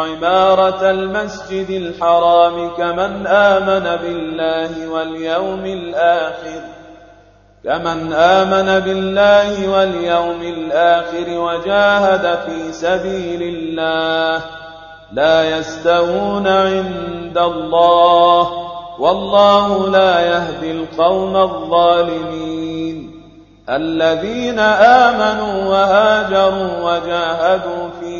وعمارة المسجد الحرام كمن آمن بالله واليوم الآخر كمن آمن بالله واليوم الآخر وجاهد في سبيل الله لا يستوون عند الله والله لا يهدي القوم الظالمين. الذين آمنوا وهاجروا وجاهدوا في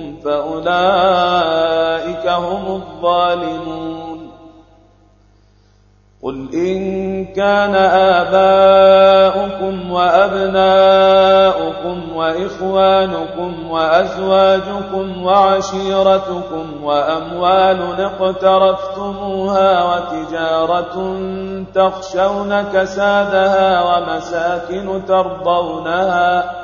منكم فأولئك هم الظالمون. قل إن كان آباؤكم وأبناؤكم وإخوانكم وأزواجكم وعشيرتكم وأموال اقترفتموها وتجارة تخشون كسادها ومساكن ترضونها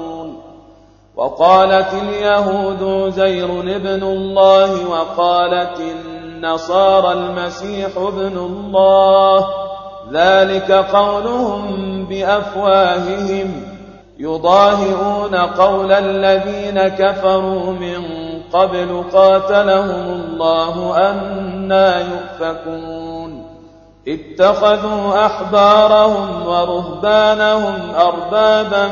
وقالت اليهود زير ابن الله وقالت النصارى المسيح ابن الله. ذلك قولهم بأفواههم. يضاهئون قول الذين كفروا من قبل قاتلهم الله أنا يؤفكون. اتخذوا أحبارهم ورهبانهم أربابا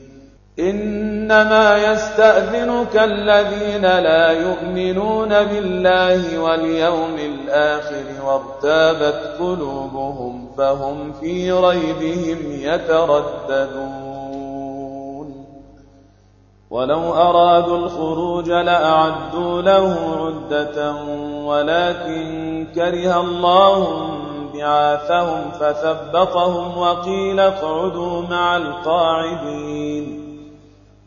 إنما يستأذنك الذين لا يؤمنون بالله واليوم الآخر وارتابت قلوبهم فهم في ريبهم يترددون. ولو أرادوا الخروج لأعدوا له عدة ولكن كره الله بعاثهم فثبطهم وقيل اقعدوا مع القاعدين.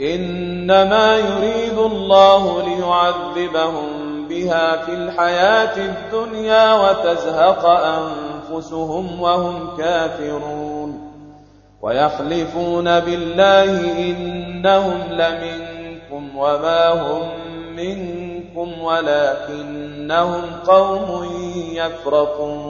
إنما يريد الله ليعذبهم بها في الحياة الدنيا وتزهق أنفسهم وهم كافرون. ويحلفون بالله إنهم لمنكم وما هم منكم ولكنهم قوم يفرقون.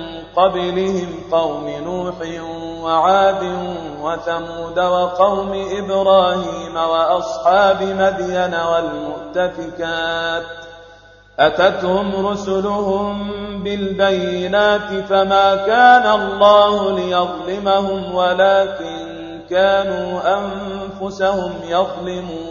قبلهم قوم نوح وعاد وثمود وقوم إبراهيم وأصحاب مدين والمؤتفكات. أتتهم رسلهم بالبينات فما كان الله ليظلمهم ولكن كانوا أنفسهم يظلمون.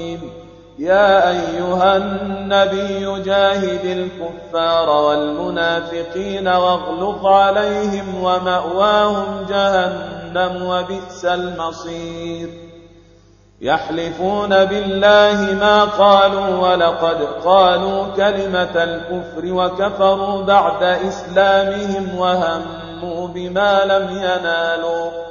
يا أيها النبي جاهد الكفار والمنافقين واغلظ عليهم ومأواهم جهنم وبئس المصير. يحلفون بالله ما قالوا ولقد قالوا كلمة الكفر وكفروا بعد إسلامهم وهموا بما لم ينالوا.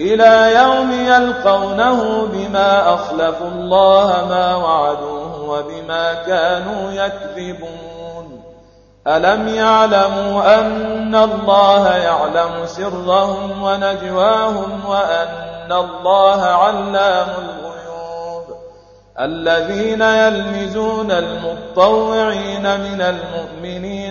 إلى يوم يلقونه بما أخلفوا الله ما وعدوه وبما كانوا يكذبون. ألم يعلموا أن الله يعلم سرهم ونجواهم وأن الله علام الغيوب. الذين يلمزون المطوعين من المؤمنين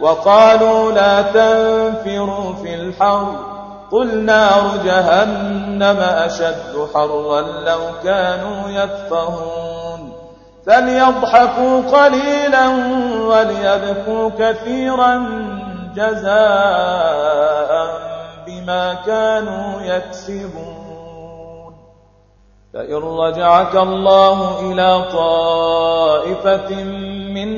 وقالوا لا تنفروا في الحر. قل نار جهنم أشد حرا لو كانوا يفقهون. فليضحكوا قليلا وليبكوا كثيرا جزاء بما كانوا يكسبون. فإن رجعك الله إلى طائفة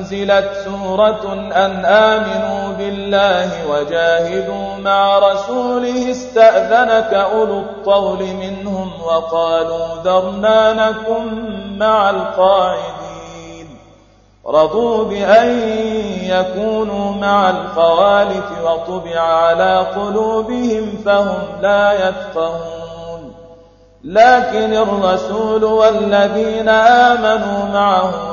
أنزلت سورة أن آمنوا بالله وجاهدوا مع رسوله استأذنك أولو الطول منهم وقالوا ذرنا نكن مع القاعدين. رضوا بأن يكونوا مع الخوالف وطبع على قلوبهم فهم لا يفقهون. لكن الرسول والذين آمنوا معه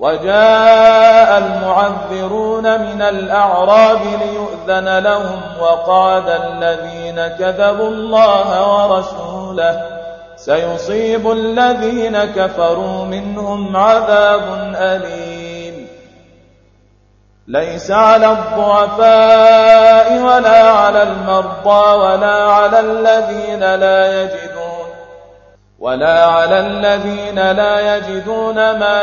وجاء المعذرون من الأعراب ليؤذن لهم وقال الذين كذبوا الله ورسوله. سيصيب الذين كفروا منهم عذاب أليم. ليس على الضعفاء ولا على المرضى ولا على الذين لا يجدون ولا على الذين لا يجدون ما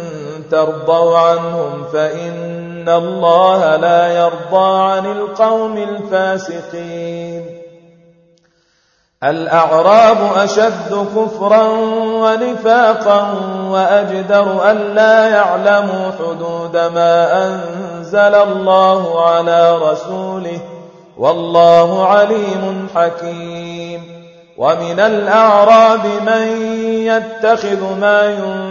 ترضوا عنهم فإن الله لا يرضى عن القوم الفاسقين. الأعراب أشد كفرا ونفاقا وأجدر أن لا يعلموا حدود ما أنزل الله على رسوله. والله عليم حكيم. ومن الأعراب من يتخذ ما ينفق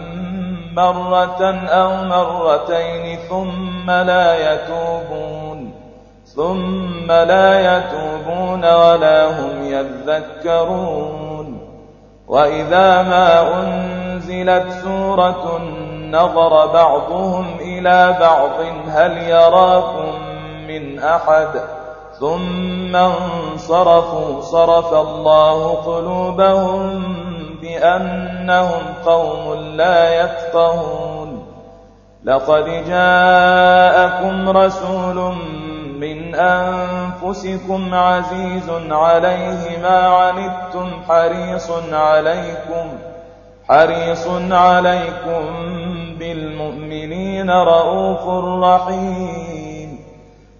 مرة أو مرتين ثم لا يتوبون ثم لا يتوبون ولا هم يذكرون. وإذا ما أنزلت سورة نظر بعضهم إلى بعض هل يراكم من أحد؟ ثم انصرفوا صرف الله قلوبهم بأنهم قوم لا يفقهون. لقد جاءكم رسول من أنفسكم عزيز عليه ما عنتم حريص عليكم حريص عليكم بالمؤمنين رؤوف رحيم.